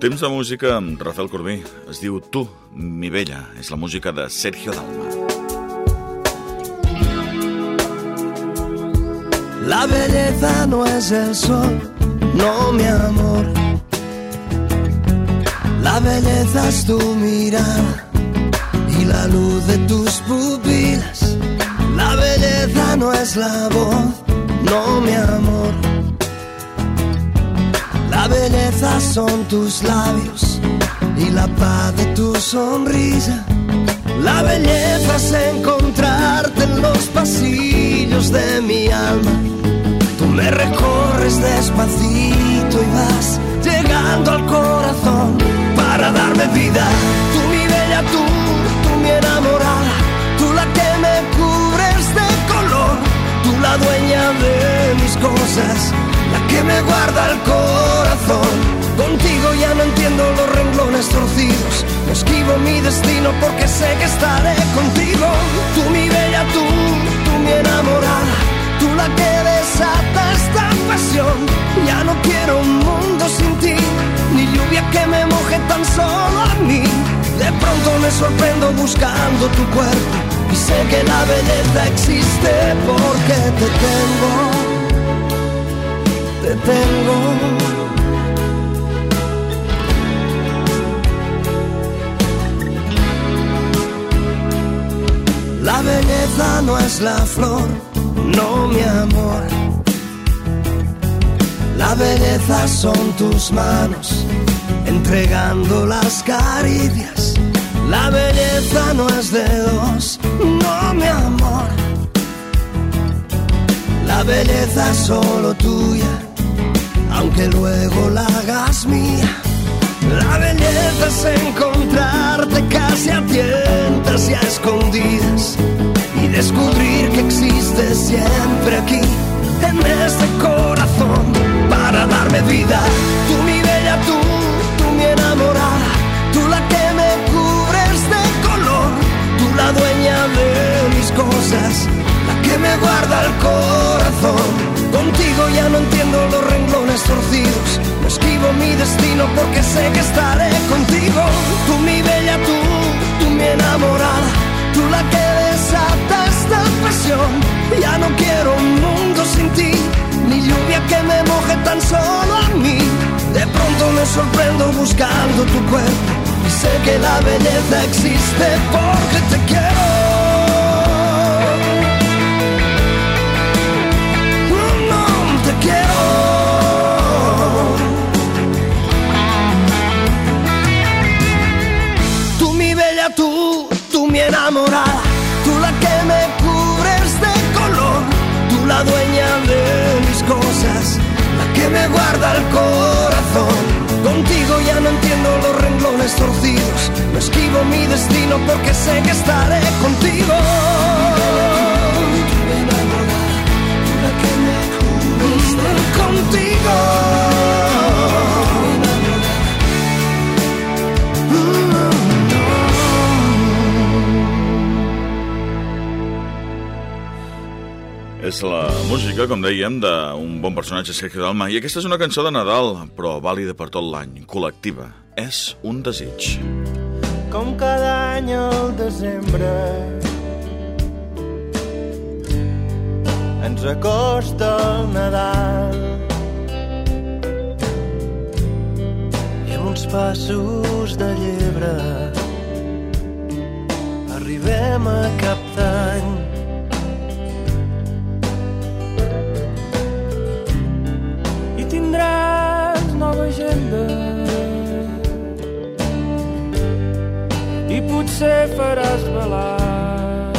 Temps de música amb Rafael Corbí. Es diu Tu, mi bella. És la música de Sergio Dalma. La belleza no es el sol, no mi amor. La belleza es tu mirada y la luz de tus pupilas. La belleza no es la voz, no mi amor. La belleza son tus labios y la paz de tu sonrisa. La belleza es encontrarte en los pasillos de mi alma. Tú me recorres despacito y vas llegando al corazón para darme vida. Tú mi bella, tú, tú mi enamorada, tú la que me cubres de color, tú la dueña de mis cosas, la que me guarda el corazón. Contigo ya no entiendo los renglones torcidos, no esquivo mi destino porque sé que estaré contigo. Tú mi bella, tú, tú mi enamorada, tú la que desata esta pasión. Ya no quiero un mundo sin ti, ni lluvia que me moje tan solo a mí. De pronto me sorprendo buscando tu cuerpo y sé que la belleza existe porque te tengo, te tengo. La belleza no es la flor, no mi amor. La belleza son tus manos, entregando las caricias. La belleza no es de dos, no mi amor. La belleza es solo tuya, aunque luego la hagas mía. La belleza es encontrarte casi a y a escondidas y descubrir que existes siempre aquí, en este corazón, para darme vida. Tú mi bella, tú, tú mi enamorada, tú la que me cubres de color, tú la dueña de mis cosas, la que me guarda el corazón. Contigo ya no entiendo los renglones torcidos, no esquivo mi destino porque sé que estaré contigo. Tú mi bella, tú, tú mi enamorada, tú la que desata esta pasión. Ya no quiero un mundo sin ti, ni lluvia que me moje tan solo a mí. De pronto me sorprendo buscando tu cuerpo y sé que la belleza existe porque te quiero. Destino porque sé que estaré contigo. Contigo. És la música, com dèiem, d'un bon personatge, Sergio Dalma. I aquesta és una cançó de Nadal, però vàlida per tot l'any, col·lectiva. És un desig. Com cada any al desembre. Ens acosta el Nadal. I amb uns passos de llebre. Arribem a cap d'any. I tindràs nova agenda potser faràs balanç.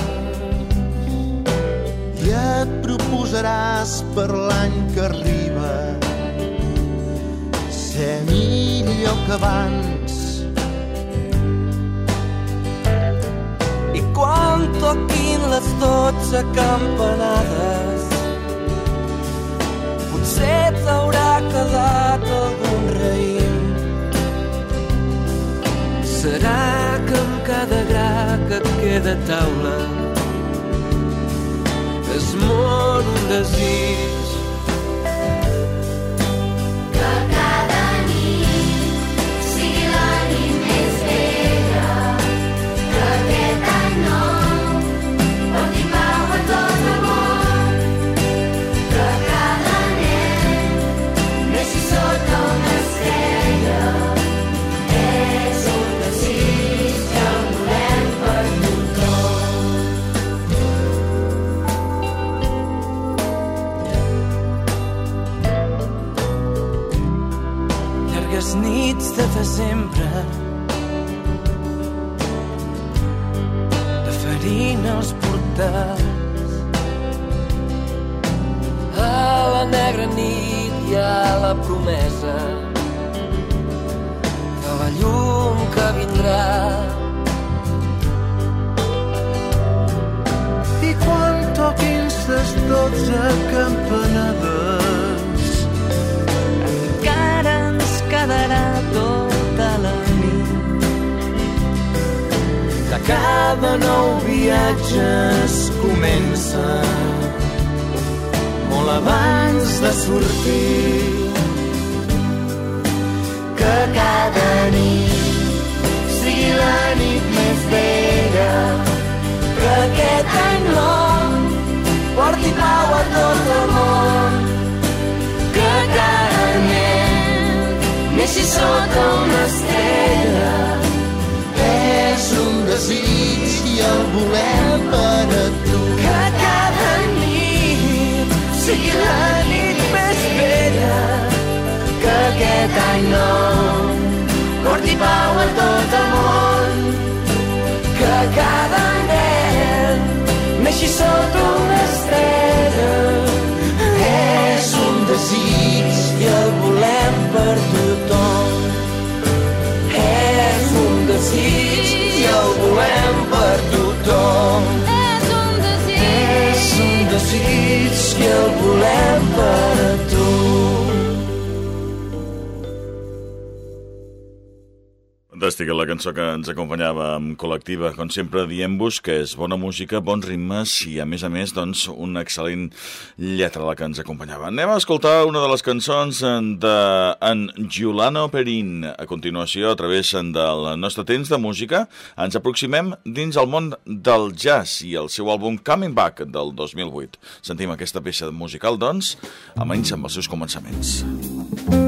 i et proposaràs per l'any que arriba ser millor que abans I quan toquin les dotze campanades potser t'haurà quedat algun raïm. Serà que cada gra que et queda a taula es mor un desig. Desembre de farina els portals a la negra nit hi ha la promesa de la llum que vindrà cada nou viatge es comença. Molt abans de sortir que cada nit sigui la nit més vella que aquest any nou porti pau a tot el món que cada nen neixi sota una estrella és un desig i el volem per a tu. Que cada nit sigui la nit més vella que aquest any nou porti pau a tot Fantàstica la cançó que ens acompanyava amb col·lectiva, com sempre diem-vos que és bona música, bons ritmes i a més a més doncs una excel·lent lletra la que ens acompanyava. Anem a escoltar una de les cançons de en Giuliano Perin. A continuació, a través del nostre temps de música, ens aproximem dins el món del jazz i el seu àlbum Coming Back del 2008. Sentim aquesta peça musical, doncs, almenys amb els seus començaments. música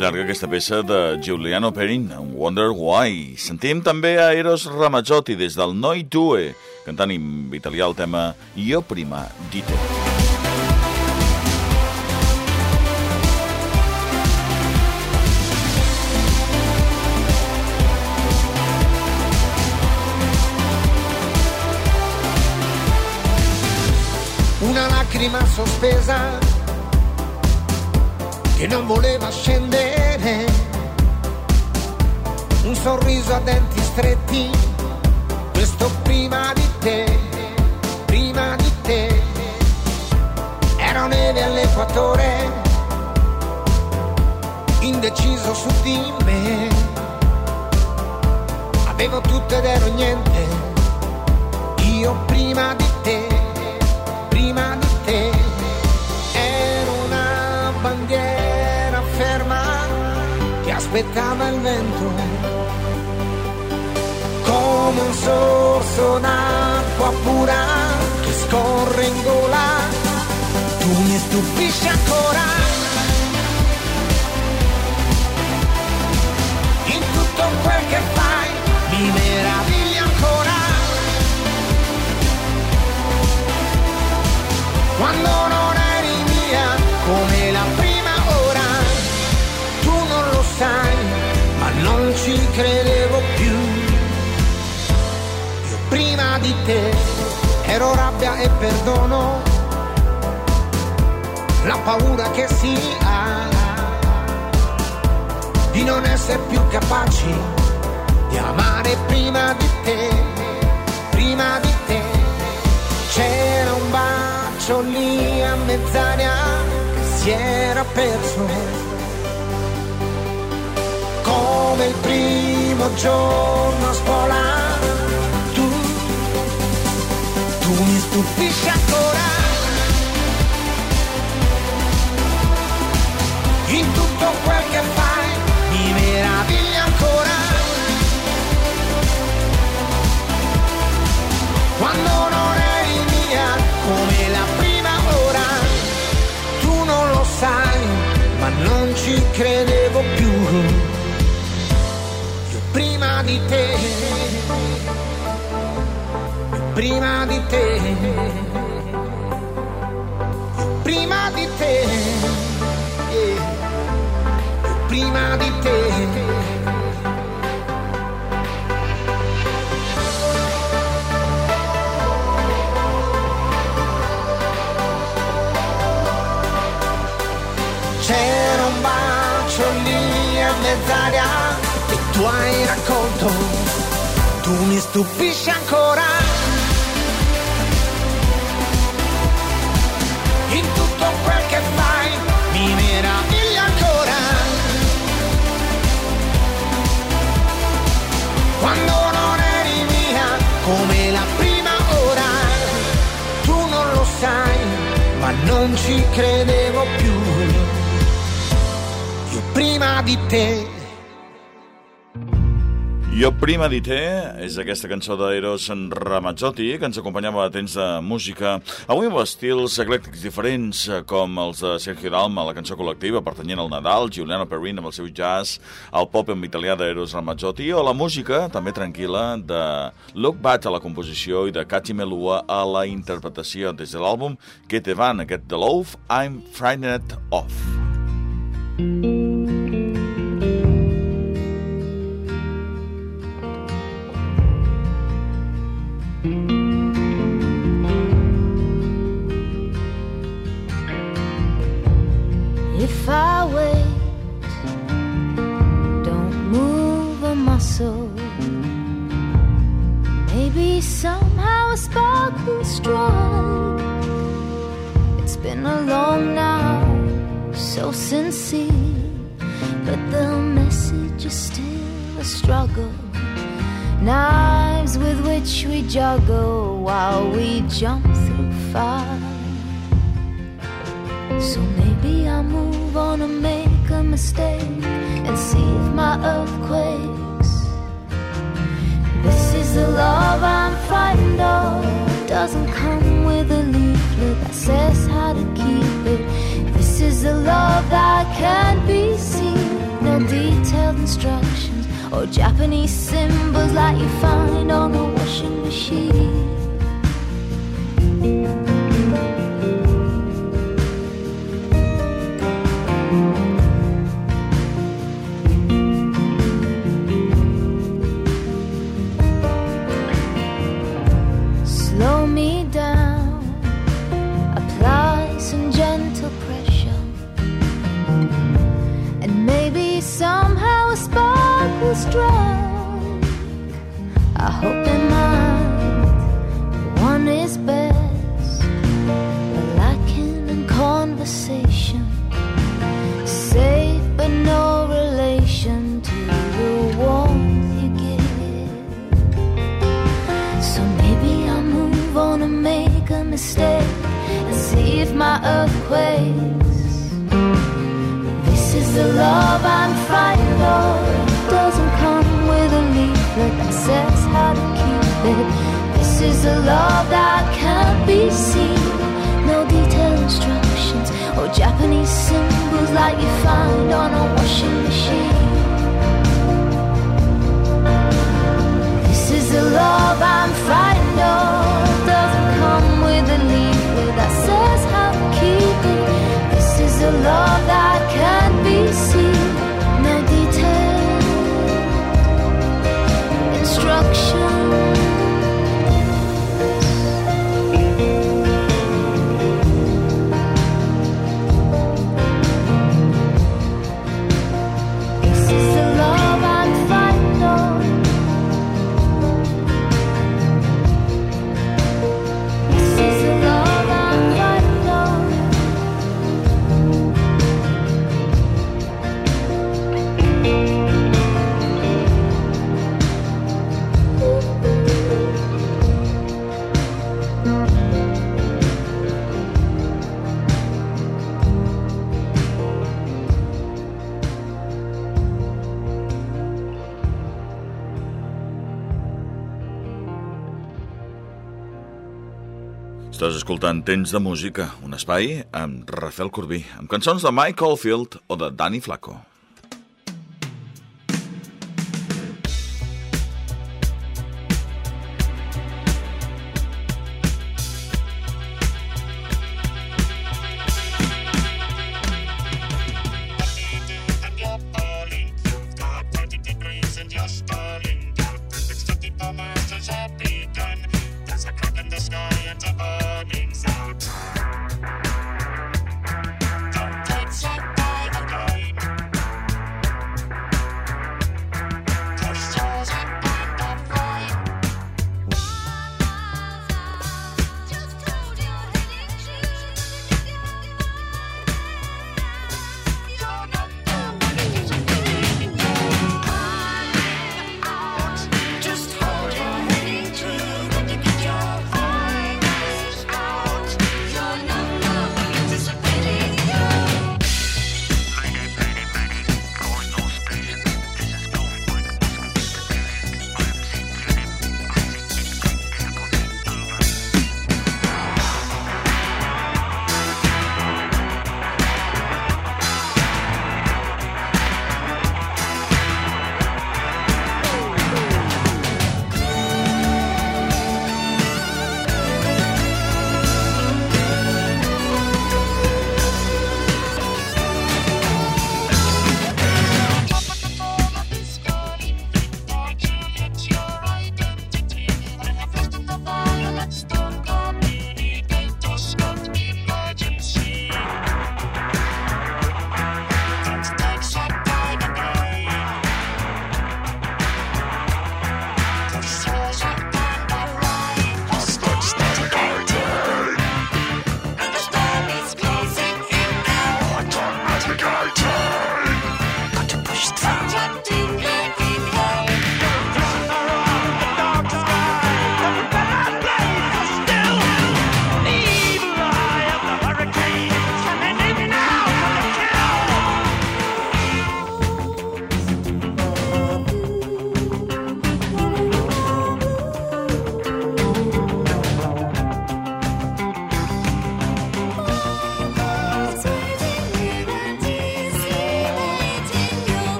Llarga aquesta peça de Giuliano Perin, Wonder Why. Sentim també a Eros Ramazzotti des del Noi Due, cantant en italià el tema Io Prima Dite. Una lacrima sospesa che non voleva scendere, un sorriso a denti stretti, questo prima di te, prima di te, era neve all'equatore, indeciso su di me, avevo tutto ed ero niente, io prima di aspettava il vento come un sorso d'acqua pura che scorre in gola tu mi stupisci ancora ero rabbia e perdono, la paura che si ha di non essere più capaci di amare prima di te, prima di te. C'era un bacio lì a mezz'aria che si era perso come il primo giorno a scuola. Mi stupisci ancora. In tutto quel che fai mi meravigli ancora. Quando non eri mia come la prima ora, tu non lo sai, ma non ci credevo più prima di te, prima di te, prima di te, prima di te. C'era un bacio lì a mezz'aria tu hai raccolto, tu mi stupisci ancora. In tutto quel che fai mi meraviglia ancora. Quando non eri mia come la prima ora, tu non lo sai, ma non ci credevo più. Io prima di te jo prima dit és aquesta cançó d'Eros Ramazzotti que ens acompanyava a temps de música avui amb estils eclèctics diferents com els de Sergio Dalma, la cançó col·lectiva pertanyent al Nadal, Giuliano Perrin amb el seu jazz, el pop en italià d'Eros Ramazzotti o la música també tranquil·la de Luke Bat a la composició i de Kachi Melua a la interpretació des de l'àlbum Que te van, aquest de Love I'm Frightened Of. Mm -hmm. Mm-hmm. juggle while we jump through fire. So maybe I move on and make a mistake and see if my earthquakes. This is the love I'm frightened of. Doesn't come with a leaflet that says how to keep it. This is the love that can't be seen. No detailed instructions or Japanese symbols. a love that can't be seen. No detailed instructions or Japanese symbols like you find on a washing machine. This is the love I'm finding. escoltant Temps de Música, un espai amb Rafael Corbí, amb cançons de Mike Caulfield o de Danny Flacco.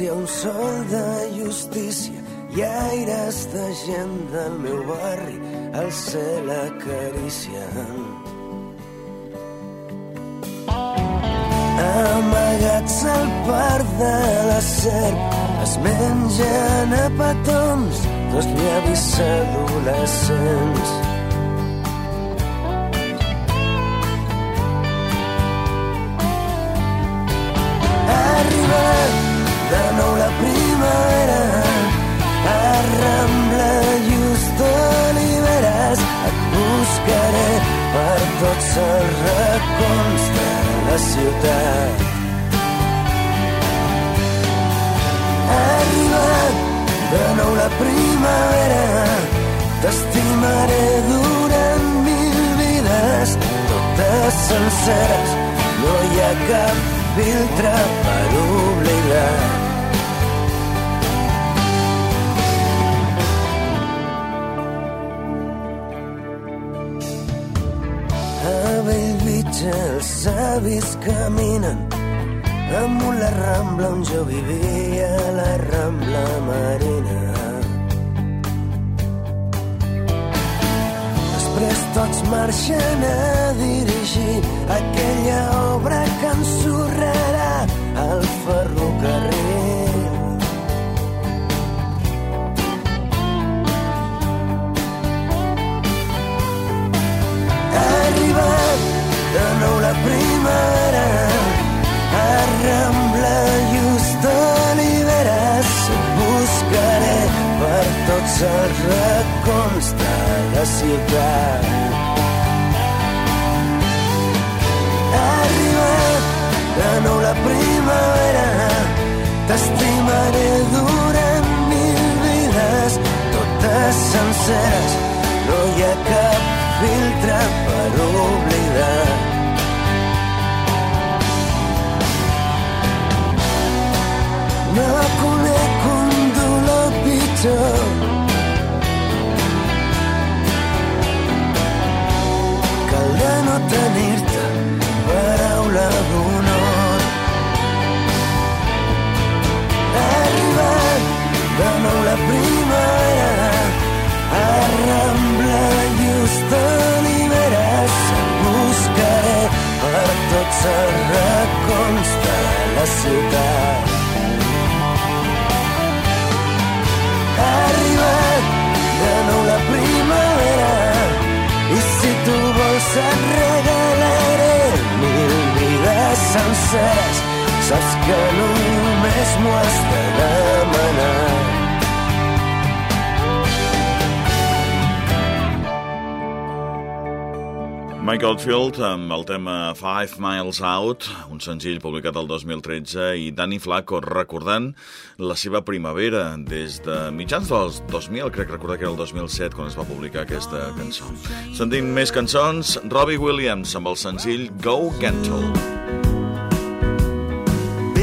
Sentència un sol de justícia i aires de gent del meu barri al cel acaricien. Amagats al parc de la serp es mengen a petons dos llavis adolescents. Per tots els racons de la ciutat. Ha arribat de nou la primavera t'estimaré durant mil vides totes senceres no hi ha cap filtre per oblidar els avis caminen amunt la Rambla on jo vivia, la Rambla Marina. Després tots marxen a dirigir aquella obra que ensorrarà el ferrocarril. De nou la primavera a just d'Oliveres et buscaré per tots els racons de la ciutat. Ha arribat de nou la primavera t'estimaré durant mil vides totes senceres tenir-te paraula d'honor. Ha arribat de nou la primavera a Rambla just d'Oliveres et buscaré per tots els racons de la ciutat. Ha de nou la primavera i si tu vols et senceres saps que només m'ho has de demanar Mike Oldfield amb el tema Five Miles Out, un senzill publicat el 2013, i Danny Flaco recordant la seva primavera des de mitjans dels 2000, crec recordar que era el 2007 quan es va publicar aquesta cançó. Sentim més cançons, Robbie Williams amb el senzill Go Gentle.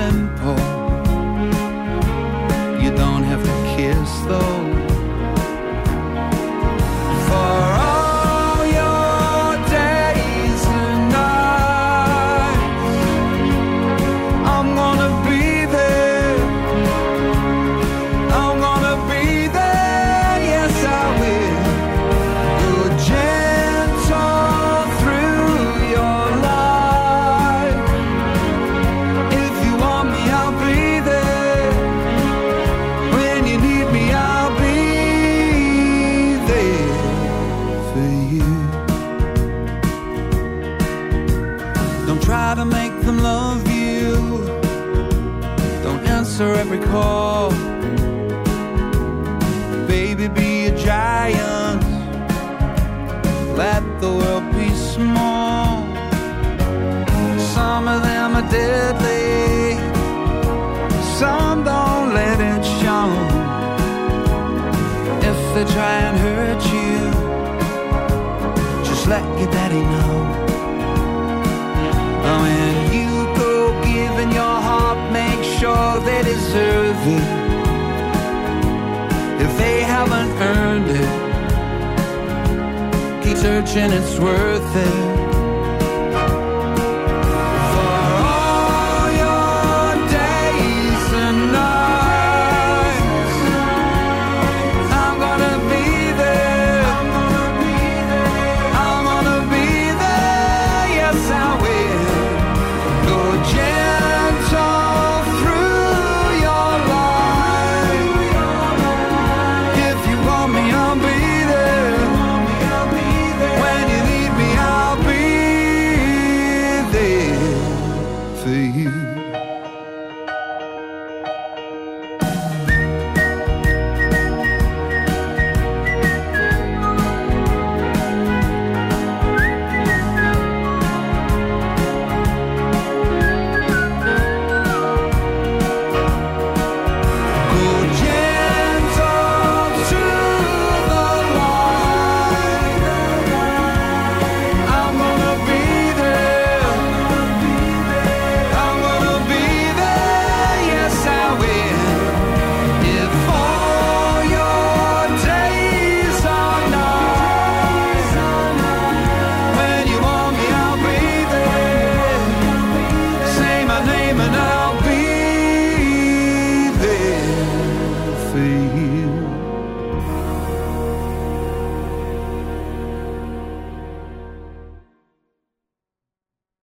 simple. You don't have to kiss though. Sun, don't let it show. If they try and hurt you, just let your daddy know. When you go giving your heart, make sure they deserve it. If they haven't earned it, keep searching, it's worth it. face